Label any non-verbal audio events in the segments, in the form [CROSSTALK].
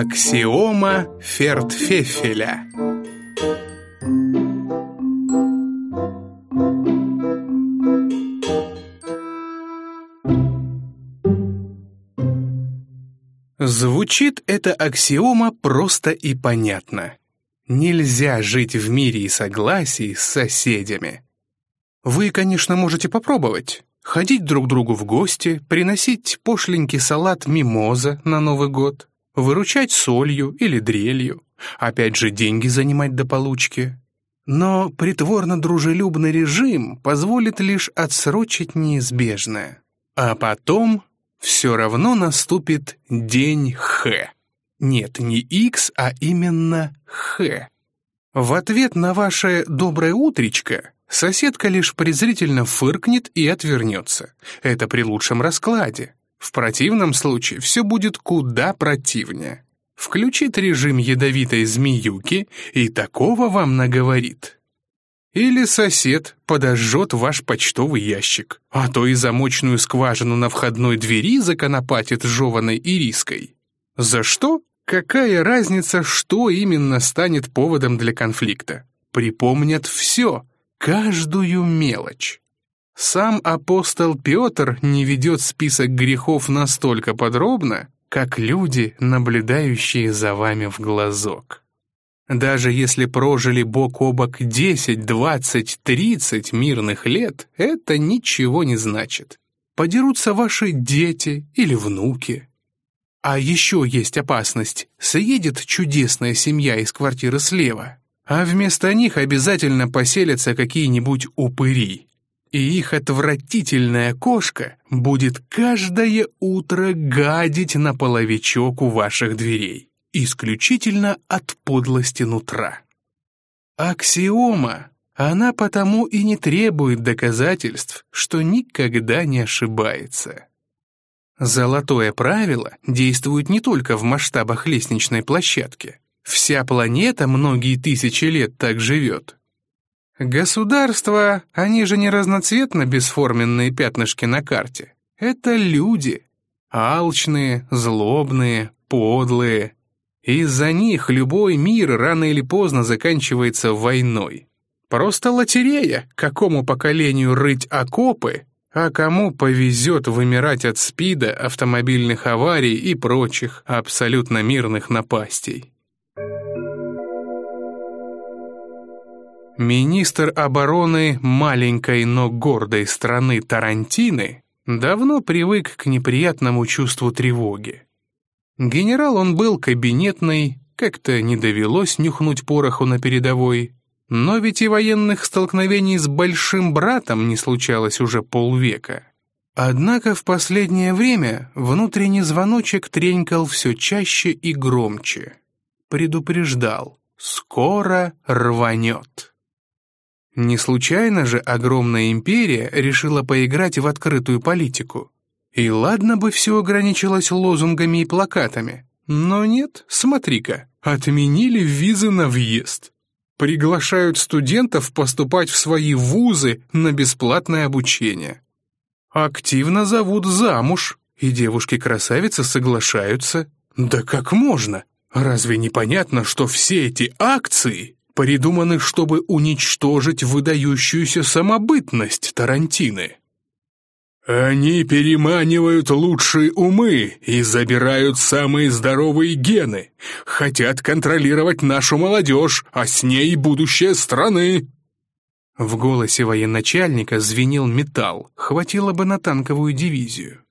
Аксиома Фертфефеля Звучит эта аксиома просто и понятно. Нельзя жить в мире и согласии с соседями. Вы, конечно, можете попробовать. Ходить друг другу в гости, приносить пошленький салат мимоза на Новый год, выручать солью или дрелью, опять же деньги занимать до получки. Но притворно-дружелюбный режим позволит лишь отсрочить неизбежное. А потом все равно наступит день Х. Нет, не X, а именно Х. В ответ на ваше «доброе утречко» соседка лишь презрительно фыркнет и отвернется. Это при лучшем раскладе. В противном случае все будет куда противнее. Включит режим ядовитой змеюки и такого вам наговорит. Или сосед подожжет ваш почтовый ящик, а то и замочную скважину на входной двери законопатит жеваной ириской. За что? Какая разница, что именно станет поводом для конфликта? Припомнят все, каждую мелочь. Сам апостол Петр не ведет список грехов настолько подробно, как люди, наблюдающие за вами в глазок. Даже если прожили бок о бок 10, 20, 30 мирных лет, это ничего не значит. Подерутся ваши дети или внуки. А еще есть опасность. Съедет чудесная семья из квартиры слева, а вместо них обязательно поселятся какие-нибудь упыри. И их отвратительная кошка будет каждое утро гадить на половичок у ваших дверей исключительно от подлости нутра. Аксиома, она потому и не требует доказательств, что никогда не ошибается. Золотое правило действует не только в масштабах лестничной площадки. Вся планета многие тысячи лет так живет. Государства, они же не разноцветно бесформенные пятнышки на карте. Это люди. Алчные, злобные, подлые, из-за них любой мир рано или поздно заканчивается войной. Просто лотерея, какому поколению рыть окопы, а кому повезет вымирать от СПИДа, автомобильных аварий и прочих абсолютно мирных напастей. Министр обороны маленькой, но гордой страны Тарантины давно привык к неприятному чувству тревоги. Генерал он был кабинетный, как-то не довелось нюхнуть пороху на передовой. Но ведь и военных столкновений с большим братом не случалось уже полвека. Однако в последнее время внутренний звоночек тренькал все чаще и громче. Предупреждал, скоро рванет. Не случайно же огромная империя решила поиграть в открытую политику. И ладно бы все ограничилось лозунгами и плакатами. Но нет, смотри-ка, отменили визы на въезд. Приглашают студентов поступать в свои вузы на бесплатное обучение. Активно зовут замуж, и девушки-красавицы соглашаются. Да как можно? Разве непонятно, что все эти акции придуманы, чтобы уничтожить выдающуюся самобытность Тарантины? Они переманивают лучшие умы и забирают самые здоровые гены. Хотят контролировать нашу молодежь, а с ней будущее страны. В голосе военачальника звенел металл, хватило бы на танковую дивизию.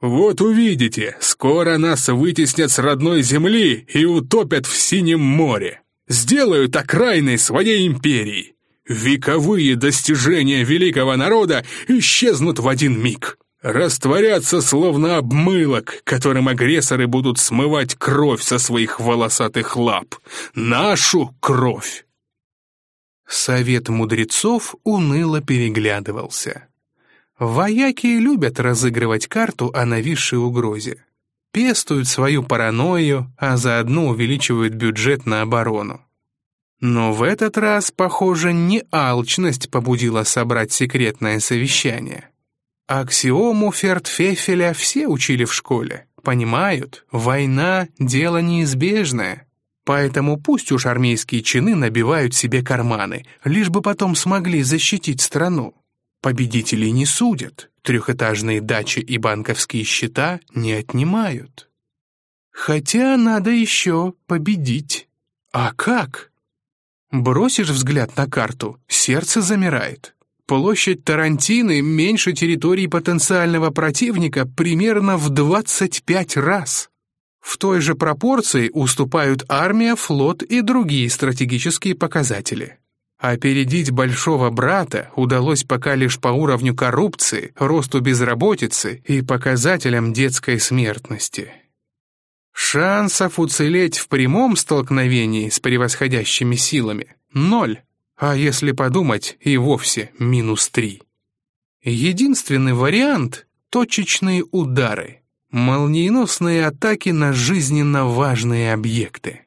«Вот увидите, скоро нас вытеснят с родной земли и утопят в Синем море. Сделают окраиной своей империи. Вековые достижения великого народа исчезнут в один миг. Растворятся словно обмылок, которым агрессоры будут смывать кровь со своих волосатых лап. Нашу кровь. Совет мудрецов уныло переглядывался. Вояки любят разыгрывать карту о нависшей угрозе. Пестуют свою паранойю, а заодно увеличивают бюджет на оборону. Но в этот раз, похоже, не алчность побудила собрать секретное совещание. Аксиому Фертфефеля все учили в школе. понимают, война — дело неизбежное. Поэтому пусть уж армейские чины набивают себе карманы, лишь бы потом смогли защитить страну. Победителей не судят, трехэтажные дачи и банковские счета не отнимают. Хотя надо еще победить. А как? Бросишь взгляд на карту, сердце замирает. Площадь Тарантины меньше территории потенциального противника примерно в 25 раз. В той же пропорции уступают армия, флот и другие стратегические показатели. Опередить большого брата удалось пока лишь по уровню коррупции, росту безработицы и показателям детской смертности. Шансов уцелеть в прямом столкновении с превосходящими силами — ноль а если подумать, и вовсе минус три. Единственный вариант — точечные удары, молниеносные атаки на жизненно важные объекты.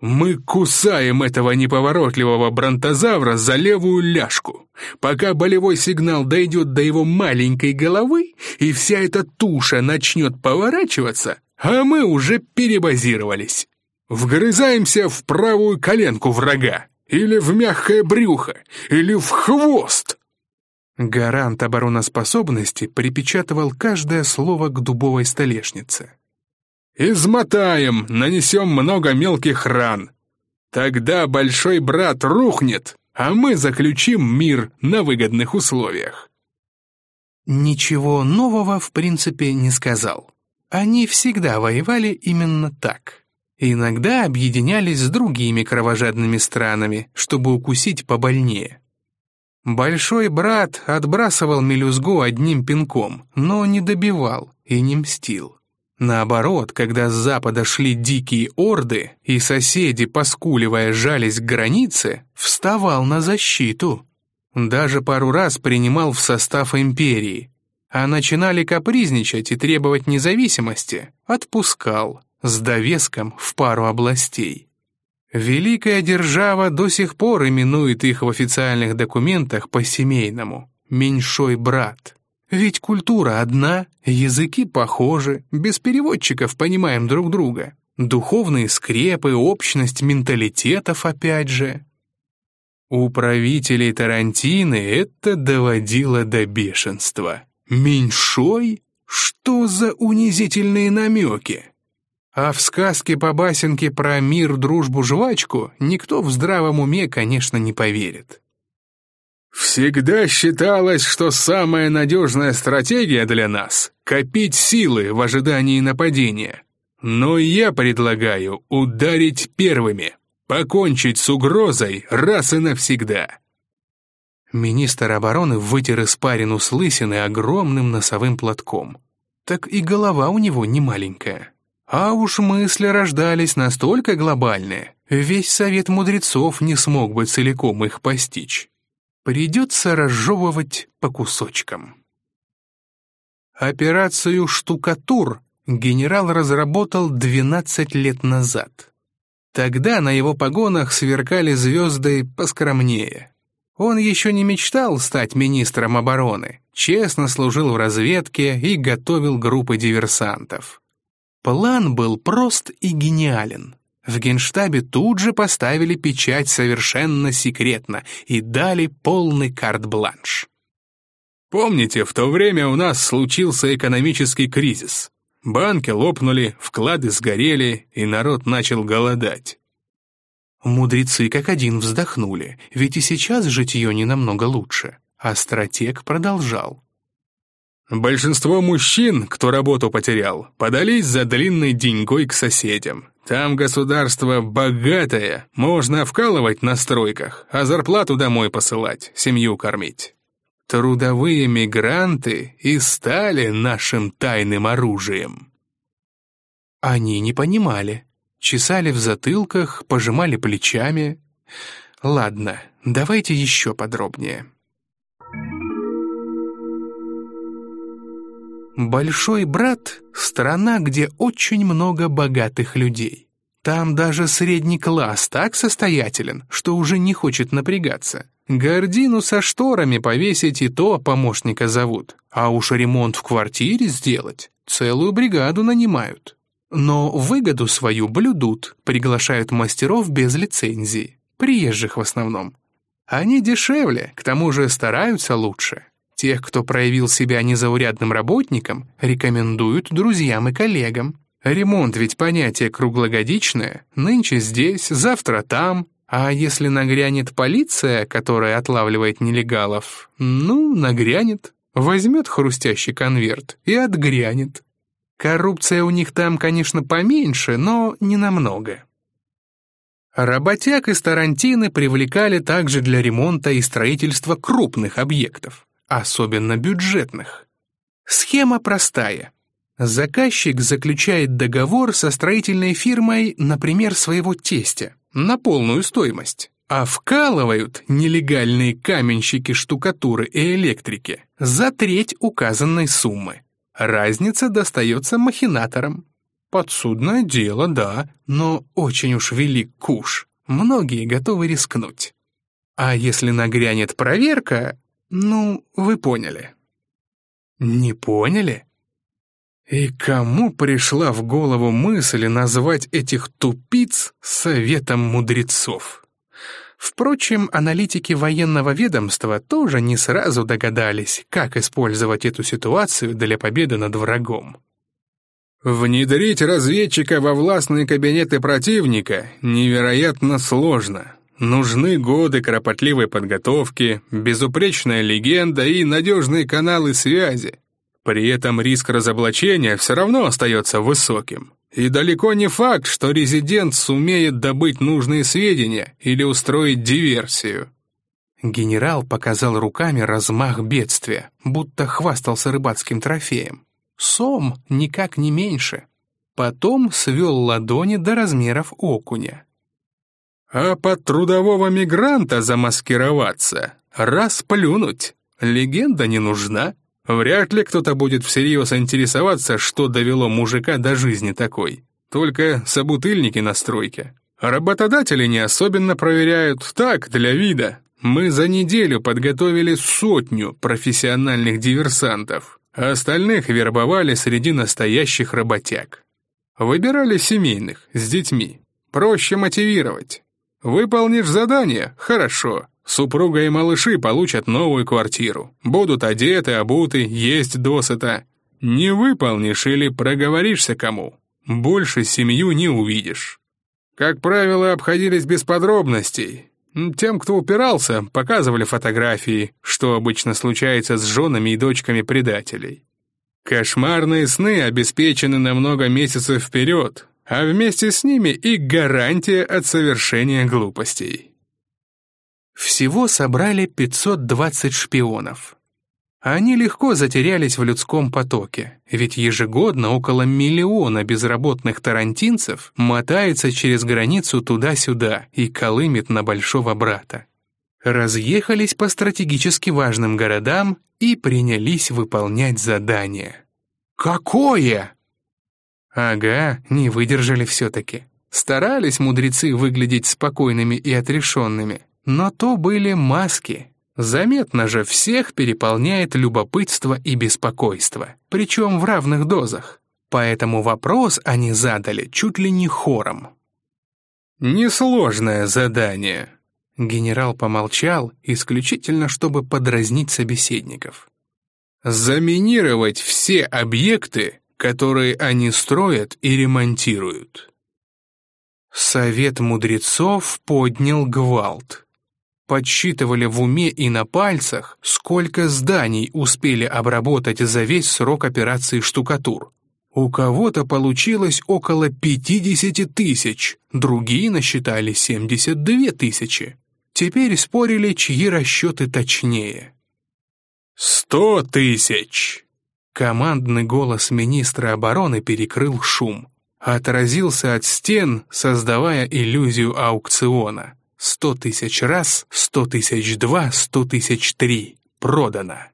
«Мы кусаем этого неповоротливого бронтозавра за левую ляжку, пока болевой сигнал дойдет до его маленькой головы, и вся эта туша начнет поворачиваться, а мы уже перебазировались. Вгрызаемся в правую коленку врага, или в мягкое брюхо? Или в хвост?» Гарант обороноспособности припечатывал каждое слово к дубовой столешнице. «Измотаем, нанесем много мелких ран. Тогда большой брат рухнет, а мы заключим мир на выгодных условиях». Ничего нового в принципе не сказал. Они всегда воевали именно так. Иногда объединялись с другими кровожадными странами, чтобы укусить побольнее. Большой брат отбрасывал мелюзгу одним пинком, но не добивал и не мстил. Наоборот, когда с запада шли дикие орды, и соседи, поскуливая, жались к границе, вставал на защиту. Даже пару раз принимал в состав империи. А начинали капризничать и требовать независимости, отпускал с довеском в пару областей. Великая держава до сих пор именует их в официальных документах по-семейному «меньшой брат». Ведь культура одна, языки похожи, без переводчиков понимаем друг друга. Духовные скрепы, общность менталитетов опять же. У правителей Тарантины это доводило до бешенства. Меньшой? Что за унизительные намеки? А в сказке по басенке про мир, дружбу, жвачку никто в здравом уме, конечно, не поверит. «Всегда считалось, что самая надежная стратегия для нас — копить силы в ожидании нападения. Но я предлагаю ударить первыми, покончить с угрозой раз и навсегда». Министр обороны вытер испарину с лысины огромным носовым платком. Так и голова у него не маленькая. А уж мысли рождались настолько глобальные, весь совет мудрецов не смог бы целиком их постичь. Придется разжевывать по кусочкам. Операцию «Штукатур» генерал разработал 12 лет назад. Тогда на его погонах сверкали звезды поскромнее. Он еще не мечтал стать министром обороны, честно служил в разведке и готовил группы диверсантов. План был прост и гениален. В генштабе тут же поставили печать совершенно секретно и дали полный карт-бланш. Помните, в то время у нас случился экономический кризис. Банки лопнули, вклады сгорели, и народ начал голодать. Мудрецы как один вздохнули, ведь и сейчас житье не намного лучше. А стратег продолжал. Большинство мужчин, кто работу потерял, подались за длинной деньгой к соседям. Там государство богатое, можно вкалывать на стройках, а зарплату домой посылать, семью кормить. Трудовые мигранты и стали нашим тайным оружием. Они не понимали, чесали в затылках, пожимали плечами. Ладно, давайте еще подробнее. Большой брат — страна, где очень много богатых людей. Там даже средний класс так состоятелен, что уже не хочет напрягаться. Гордину со шторами повесить и то помощника зовут, а уж ремонт в квартире сделать целую бригаду нанимают. Но выгоду свою блюдут, приглашают мастеров без лицензии, приезжих в основном. Они дешевле, к тому же стараются лучше. Тех, кто проявил себя незаурядным работником, рекомендуют друзьям и коллегам. Ремонт ведь понятие круглогодичное, нынче здесь, завтра там, а если нагрянет полиция, которая отлавливает нелегалов, ну, нагрянет, возьмет хрустящий конверт и отгрянет. Коррупция у них там, конечно, поменьше, но не намного. Работяг из Тарантины привлекали также для ремонта и строительства крупных объектов, особенно бюджетных. Схема простая. Заказчик заключает договор со строительной фирмой, например, своего тестя, на полную стоимость, а вкалывают нелегальные каменщики штукатуры и электрики за треть указанной суммы. Разница достается махинаторам. Подсудное дело, да, но очень уж велик куш. Многие готовы рискнуть. А если нагрянет проверка, ну, вы поняли. Не поняли? И кому пришла в голову мысль назвать этих тупиц советом мудрецов? Впрочем, аналитики военного ведомства тоже не сразу догадались, как использовать эту ситуацию для победы над врагом. Внедрить разведчика во властные кабинеты противника невероятно сложно. Нужны годы кропотливой подготовки, безупречная легенда и надежные каналы связи. При этом риск разоблачения все равно остается высоким. И далеко не факт, что резидент сумеет добыть нужные сведения или устроить диверсию. Генерал показал руками размах бедствия, будто хвастался рыбацким трофеем. Сом никак не меньше. Потом свел ладони до размеров окуня. А под трудового мигранта замаскироваться, расплюнуть, легенда не нужна. Вряд ли кто-то будет всерьез интересоваться, что довело мужика до жизни такой. Только собутыльники на стройке. Работодатели не особенно проверяют, так, для вида. Мы за неделю подготовили сотню профессиональных диверсантов, остальных вербовали среди настоящих работяг. Выбирали семейных, с детьми. Проще мотивировать. Выполнишь задание — хорошо. Супруга и малыши получат новую квартиру. Будут одеты, обуты, есть досыта. Не выполнишь или проговоришься кому. Больше семью не увидишь. Как правило, обходились без подробностей. Тем, кто упирался, показывали фотографии, что обычно случается с женами и дочками предателей. Кошмарные сны обеспечены на много месяцев вперед, а вместе с ними и гарантия от совершения глупостей. Всего собрали 520 шпионов. Они легко затерялись в людском потоке, ведь ежегодно около миллиона безработных тарантинцев мотается через границу туда-сюда и колымет на большого брата. Разъехались по стратегически важным городам и принялись выполнять задание. «Какое?» Ага, не выдержали все-таки. Старались мудрецы выглядеть спокойными и отрешенными. Но то были маски. Заметно же, всех переполняет любопытство и беспокойство, причем в равных дозах. Поэтому вопрос они задали чуть ли не хором. «Несложное задание», — генерал помолчал, исключительно чтобы подразнить собеседников. «Заминировать все объекты, которые они строят и ремонтируют». Совет мудрецов поднял гвалт подсчитывали в уме и на пальцах, сколько зданий успели обработать за весь срок операции штукатур. У кого-то получилось около 50 тысяч, другие насчитали 72 тысячи. Теперь спорили, чьи расчеты точнее. «Сто тысяч!» Командный голос министра обороны перекрыл шум. Отразился от стен, создавая иллюзию аукциона. Сто тысяч раз, сто тысяч два, сто тысяч три. Продано.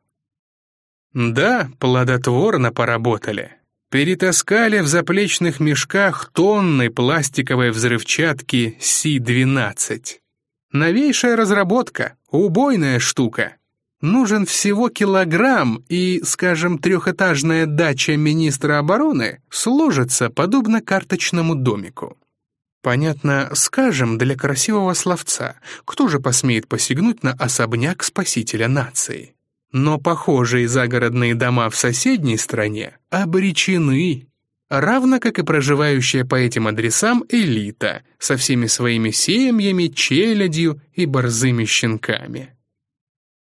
Да, плодотворно поработали. Перетаскали в заплечных мешках тонны пластиковой взрывчатки Си-12. Новейшая разработка, убойная штука. Нужен всего килограмм, и, скажем, трехэтажная дача министра обороны сложится подобно карточному домику. Понятно, скажем, для красивого словца, кто же посмеет посягнуть на особняк спасителя нации? Но похожие загородные дома в соседней стране обречены, равно как и проживающая по этим адресам элита со всеми своими семьями, челядью и борзыми щенками.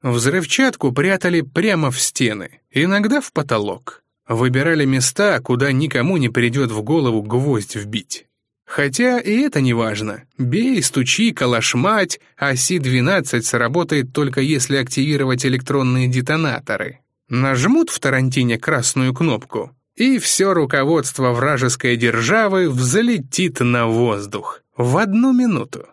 Взрывчатку прятали прямо в стены, иногда в потолок. Выбирали места, куда никому не придет в голову гвоздь вбить. Хотя и это не важно. Бей, стучи, калашмать, а Си-12 сработает только если активировать электронные детонаторы. Нажмут в Тарантине красную кнопку, и все руководство вражеской державы взлетит на воздух в одну минуту.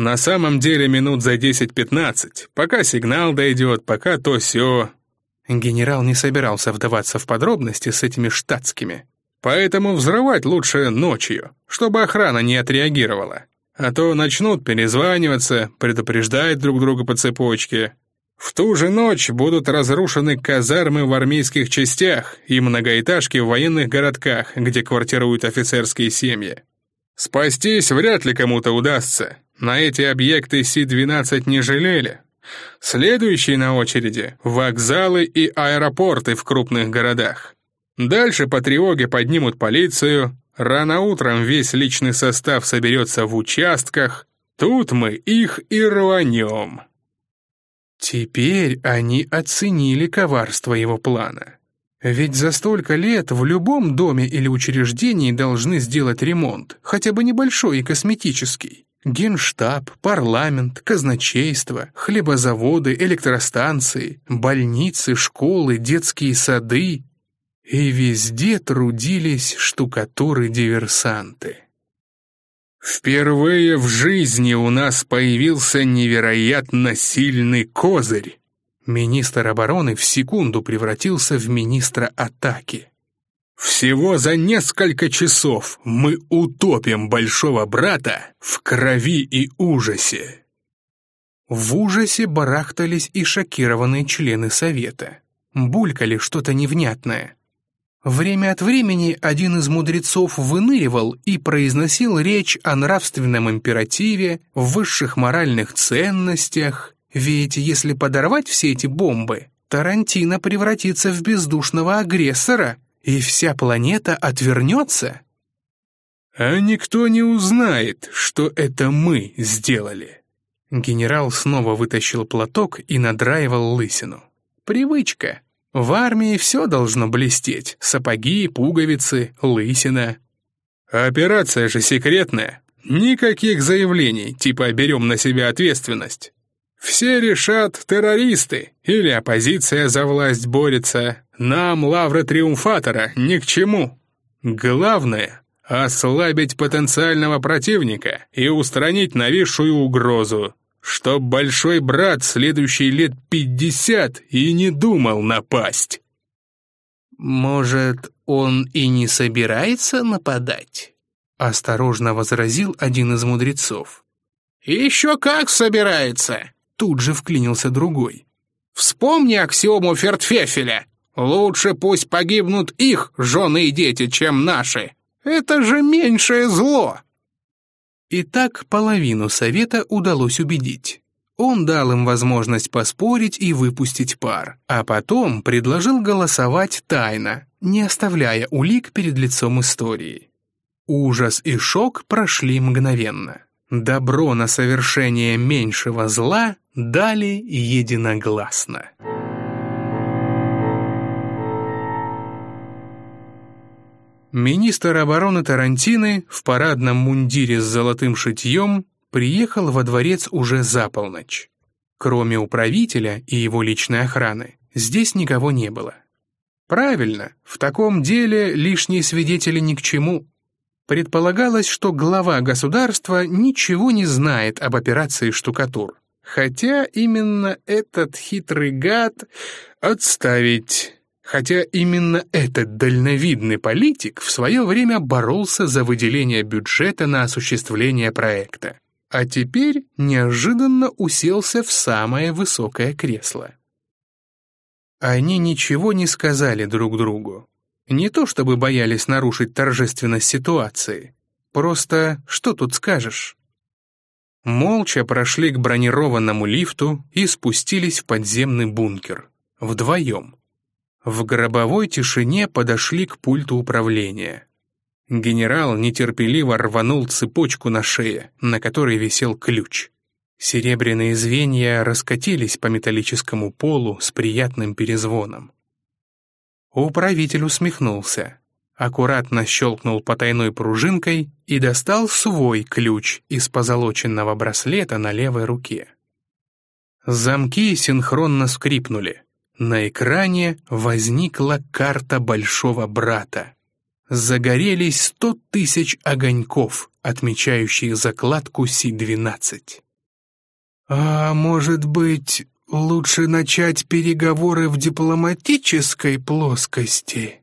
На самом деле минут за 10-15, пока сигнал дойдет, пока то все. Генерал не собирался вдаваться в подробности с этими штатскими. Поэтому взрывать лучше ночью, чтобы охрана не отреагировала. А то начнут перезваниваться, предупреждать друг друга по цепочке. В ту же ночь будут разрушены казармы в армейских частях и многоэтажки в военных городках, где квартируют офицерские семьи. Спастись вряд ли кому-то удастся, на эти объекты Си-12 не жалели. Следующие на очереди — вокзалы и аэропорты в крупных городах. Дальше по тревоге поднимут полицию, рано утром весь личный состав соберется в участках, тут мы их и рванем. Теперь они оценили коварство его плана. Ведь за столько лет в любом доме или учреждении должны сделать ремонт, хотя бы небольшой и косметический. Генштаб, парламент, казначейство, хлебозаводы, электростанции, больницы, школы, детские сады. И везде трудились штукатуры-диверсанты. Впервые в жизни у нас появился невероятно сильный козырь. Министр обороны в секунду превратился в министра атаки. Всего за несколько часов мы утопим большого брата в крови и ужасе. В ужасе барахтались и шокированные члены совета. Булькали что-то невнятное. Время от времени один из мудрецов выныривал и произносил речь о нравственном императиве, высших моральных ценностях, ведь если подорвать все эти бомбы, Тарантино превратится в бездушного агрессора — и вся планета отвернется? А никто не узнает, что это мы сделали. Генерал снова вытащил платок и надраивал лысину. Привычка. В армии все должно блестеть. Сапоги, пуговицы, лысина. Операция же секретная. Никаких заявлений, типа берем на себя ответственность. Все решат террористы или оппозиция за власть борется. Нам лавра триумфатора ни к чему. Главное — ослабить потенциального противника и устранить нависшую угрозу, чтоб большой брат следующие лет пятьдесят и не думал напасть. «Может, он и не собирается нападать?» — осторожно возразил один из мудрецов. «Еще как собирается!» — тут же вклинился другой. «Вспомни аксиому Фертфефеля. Лучше пусть погибнут их жены и дети, чем наши. Это же меньшее зло!» И так половину совета удалось убедить. Он дал им возможность поспорить и выпустить пар, а потом предложил голосовать тайно, не оставляя улик перед лицом истории. Ужас и шок прошли мгновенно. Добро на совершение меньшего зла дали единогласно. Министр обороны Тарантины в парадном мундире с золотым шитьем приехал во дворец уже за полночь. Кроме управителя и его личной охраны, здесь никого не было. Правильно, в таком деле лишние свидетели ни к чему. Предполагалось, что глава государства ничего не знает об операции «Штукатур». Хотя именно этот хитрый гад отставить хотя именно этот дальновидный политик в свое время боролся за выделение бюджета на осуществление проекта. а теперь неожиданно уселся в самое высокое кресло. Они ничего не сказали друг другу. Не то чтобы боялись нарушить торжественность ситуации. Просто что тут скажешь? Молча прошли к бронированному лифту и спустились в подземный бункер. Вдвоем. В гробовой тишине подошли к пульту управления. Генерал нетерпеливо рванул цепочку на шее, на которой висел ключ. Серебряные звенья раскатились по металлическому полу с приятным перезвоном. Управитель усмехнулся, аккуратно щелкнул потайной пружинкой и достал свой ключ из позолоченного браслета на левой руке. Замки синхронно скрипнули. На экране возникла карта Большого Брата загорелись сто тысяч огоньков, отмечающих закладку Си-12. «А может быть, лучше начать переговоры в дипломатической плоскости?»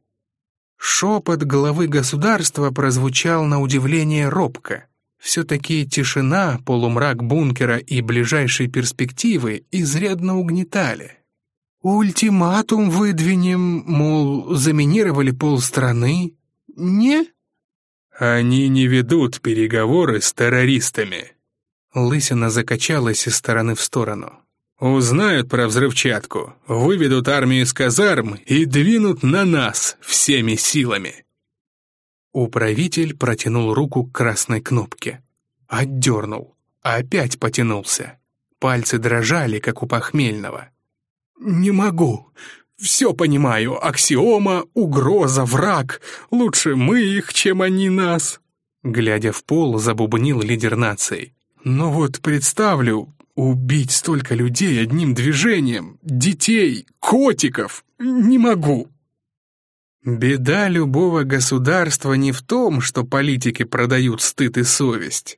Шепот главы государства прозвучал на удивление робко. Все-таки тишина, полумрак бункера и ближайшие перспективы изрядно угнетали. «Ультиматум выдвинем, мол, заминировали полстраны, не...» «Они не ведут переговоры с террористами». Лысина закачалась из стороны в сторону. «Узнают про взрывчатку, выведут армию из казарм и двинут на нас всеми силами». Управитель протянул руку к красной кнопке. Отдернул. Опять потянулся. Пальцы дрожали, как у похмельного. «Не могу. Все понимаю, аксиома, угроза, враг. Лучше мы их, чем они нас. Глядя в пол, забубнил лидер нации. Но вот представлю, убить столько людей одним движением, детей, котиков, не могу. Беда любого государства не в том, что политики продают стыд и совесть.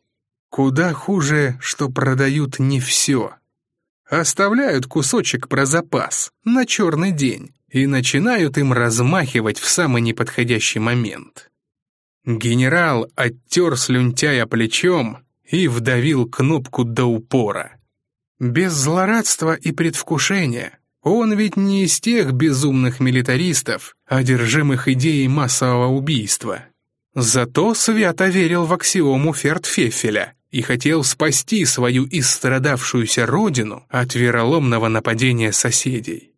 Куда хуже, что продают не все. Оставляют кусочек про запас на черный день и начинают им размахивать в самый неподходящий момент. Генерал оттер слюнтяя плечом и вдавил кнопку до упора. Без злорадства и предвкушения. Он ведь не из тех безумных милитаристов, одержимых идеей массового убийства. Зато свято верил в аксиому Фертфефеля и хотел спасти свою истрадавшуюся родину от вероломного нападения соседей.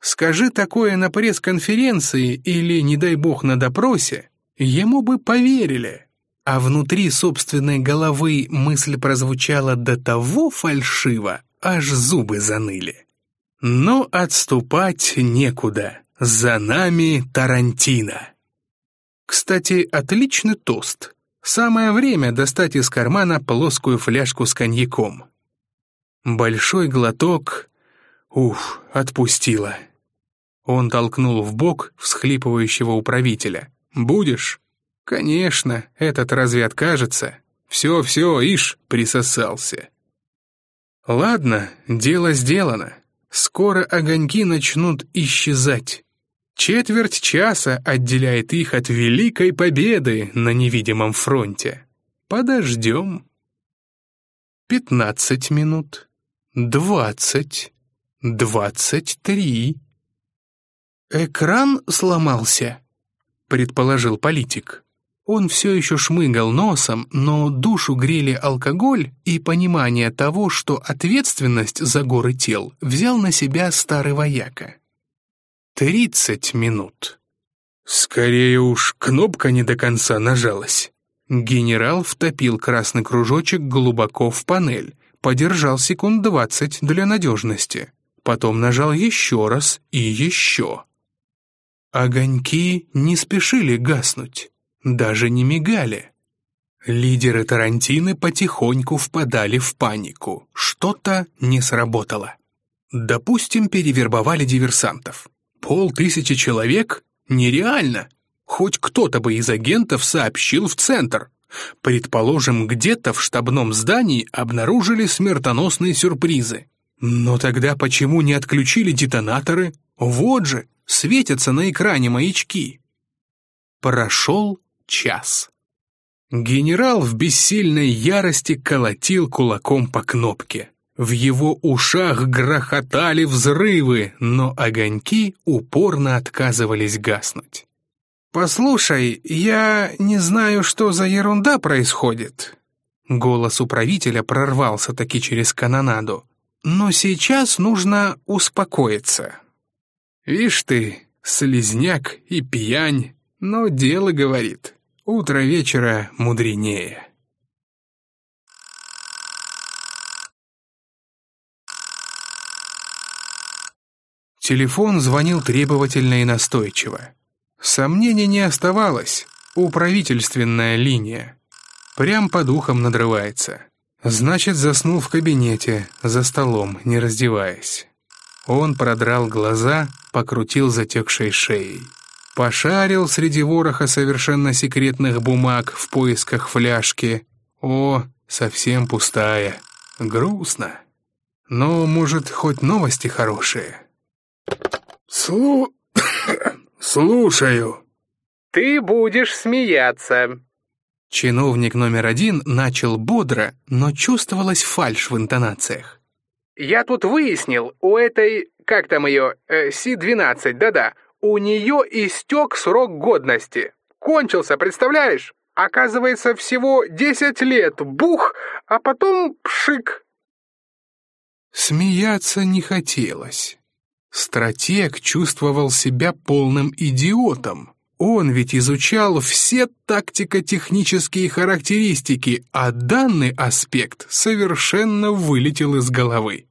Скажи такое на пресс-конференции или, не дай бог, на допросе, ему бы поверили. А внутри собственной головы мысль прозвучала до того фальшиво, аж зубы заныли. Но отступать некуда. За нами Тарантино. Кстати, отличный тост. Самое время достать из кармана плоскую фляжку с коньяком. Большой глоток... Уф, отпустила. Он толкнул в бок всхлипывающего управителя. «Будешь?» «Конечно, этот разве откажется?» «Все-все, ишь, присосался». «Ладно, дело сделано. Скоро огоньки начнут исчезать. Четверть часа отделяет их от великой победы на невидимом фронте. Подождем. Пятнадцать минут. Двадцать. Двадцать три. «Экран сломался», — предположил политик. Он все еще шмыгал носом, но душу грели алкоголь и понимание того, что ответственность за горы тел взял на себя старый вояка. Тридцать минут. Скорее уж, кнопка не до конца нажалась. Генерал втопил красный кружочек глубоко в панель, подержал секунд двадцать для надежности. Потом нажал еще раз и еще. Огоньки не спешили гаснуть, даже не мигали. Лидеры Тарантины потихоньку впадали в панику. Что-то не сработало. Допустим, перевербовали диверсантов. Полтысячи человек? Нереально. Хоть кто-то бы из агентов сообщил в центр. Предположим, где-то в штабном здании обнаружили смертоносные сюрпризы. Но тогда почему не отключили детонаторы? Вот же, светятся на экране маячки. Прошел час. Генерал в бессильной ярости колотил кулаком по кнопке. В его ушах грохотали взрывы, но огоньки упорно отказывались гаснуть. «Послушай, я не знаю, что за ерунда происходит». Голос управителя прорвался таки через канонаду. «Но сейчас нужно успокоиться». «Вишь ты, слезняк и пьянь, но дело, говорит, утро вечера мудренее». Телефон звонил требовательно и настойчиво. Сомнений не оставалось. Управительственная линия. Прям по духам надрывается. Значит, заснул в кабинете, за столом, не раздеваясь. Он продрал глаза, покрутил затекшей шеей. Пошарил среди вороха совершенно секретных бумаг в поисках фляжки. О, совсем пустая. Грустно. Но, может, хоть новости хорошие? «Слу... [COUGHS] слушаю». «Ты будешь смеяться». Чиновник номер один начал бодро, но чувствовалась фальшь в интонациях. «Я тут выяснил, у этой, как там ее, э, Си-12, да-да, у нее истек срок годности. Кончился, представляешь? Оказывается, всего 10 лет, бух, а потом пшик». Смеяться не хотелось. Стратег чувствовал себя полным идиотом. Он ведь изучал все тактико-технические характеристики, а данный аспект совершенно вылетел из головы.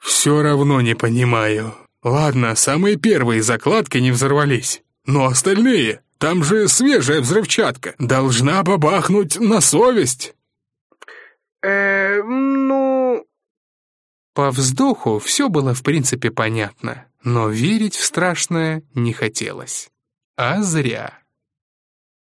«Все равно не понимаю. Ладно, самые первые закладки не взорвались, но остальные, там же свежая взрывчатка, должна бабахнуть на совесть». «Э, ну...» По вздоху все было в принципе понятно, но верить в страшное не хотелось. А зря.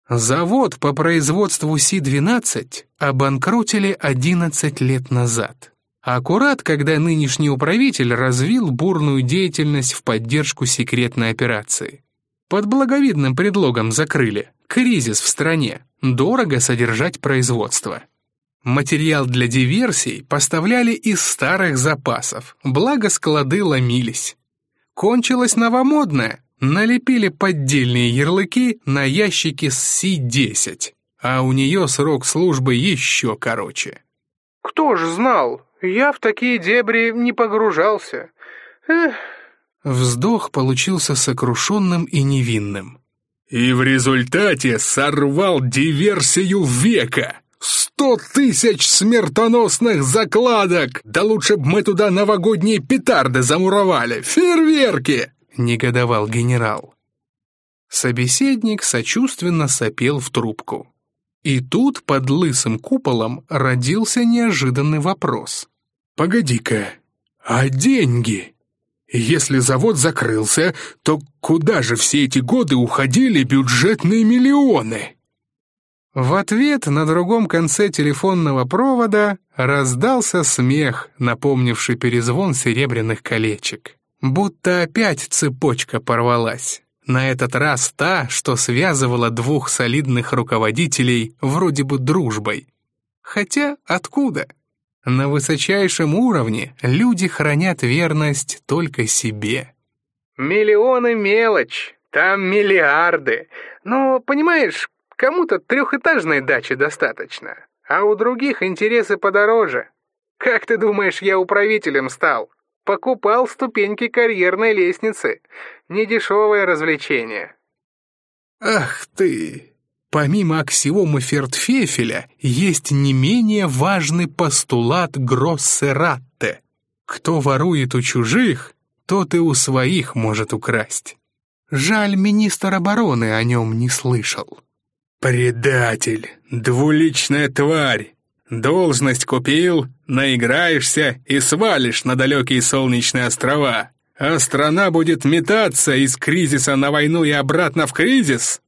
Завод по производству Си-12 обанкротили 11 лет назад. Аккурат, когда нынешний управитель развил бурную деятельность в поддержку секретной операции. Под благовидным предлогом закрыли. Кризис в стране. Дорого содержать производство. Материал для диверсий поставляли из старых запасов, благо склады ломились. Кончилось новомодное, налепили поддельные ярлыки на ящики с Си-10, а у нее срок службы еще короче. «Кто ж знал? Я в такие дебри не погружался. Эх...» Вздох получился сокрушенным и невинным. «И в результате сорвал диверсию века!» Сто тысяч смертоносных закладок! Да лучше б мы туда новогодние петарды замуровали! Фейерверки!» — негодовал генерал. Собеседник сочувственно сопел в трубку. И тут под лысым куполом родился неожиданный вопрос. «Погоди-ка, а деньги? Если завод закрылся, то куда же все эти годы уходили бюджетные миллионы?» В ответ на другом конце телефонного провода раздался смех, напомнивший перезвон серебряных колечек. Будто опять цепочка порвалась. На этот раз та, что связывала двух солидных руководителей вроде бы дружбой. Хотя откуда? На высочайшем уровне люди хранят верность только себе. «Миллионы — мелочь, там миллиарды. Но, понимаешь, Кому-то трехэтажной дачи достаточно, а у других интересы подороже. Как ты думаешь, я управителем стал? Покупал ступеньки карьерной лестницы. Недешевое развлечение. Ах ты! Помимо аксиомы Фертфефеля, есть не менее важный постулат Гроссератте. Кто ворует у чужих, тот и у своих может украсть. Жаль, министр обороны о нем не слышал. «Предатель! Двуличная тварь! Должность купил, наиграешься и свалишь на далекие солнечные острова, а страна будет метаться из кризиса на войну и обратно в кризис?»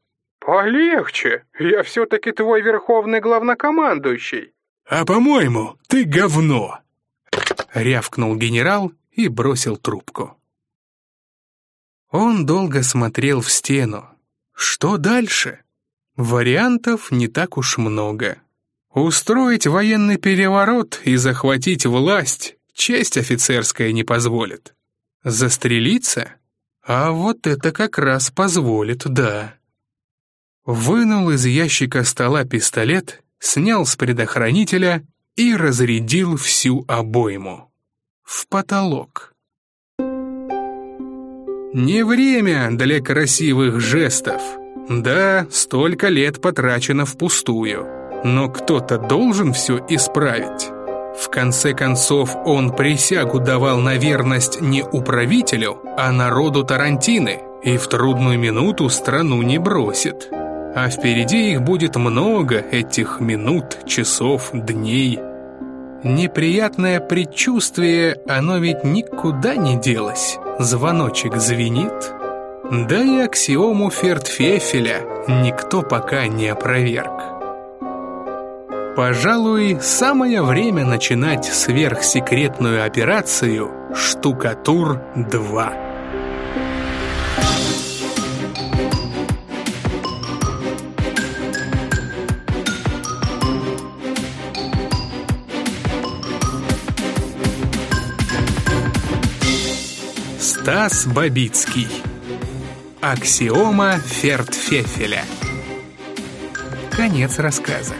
«Полегче, я все-таки твой верховный главнокомандующий». «А по-моему, ты говно!» Рявкнул генерал и бросил трубку. Он долго смотрел в стену. Что дальше? Вариантов не так уж много. Устроить военный переворот и захватить власть честь офицерская не позволит. Застрелиться? А вот это как раз позволит, да. Вынул из ящика стола пистолет, снял с предохранителя и разрядил всю обойму. В потолок. Не время для красивых жестов. Да, столько лет потрачено впустую. Но кто-то должен все исправить. В конце концов, он присягу давал на верность не управителю, а народу Тарантины, и в трудную минуту страну не бросит. А впереди их будет много, этих минут, часов, дней. Неприятное предчувствие, оно ведь никуда не делось. Звоночек звенит. Да и аксиому Фертфефеля никто пока не опроверг. Пожалуй, самое время начинать сверхсекретную операцию «Штукатур-2». Стас Бабицкий. Аксиома Фертфефеля. Конец рассказа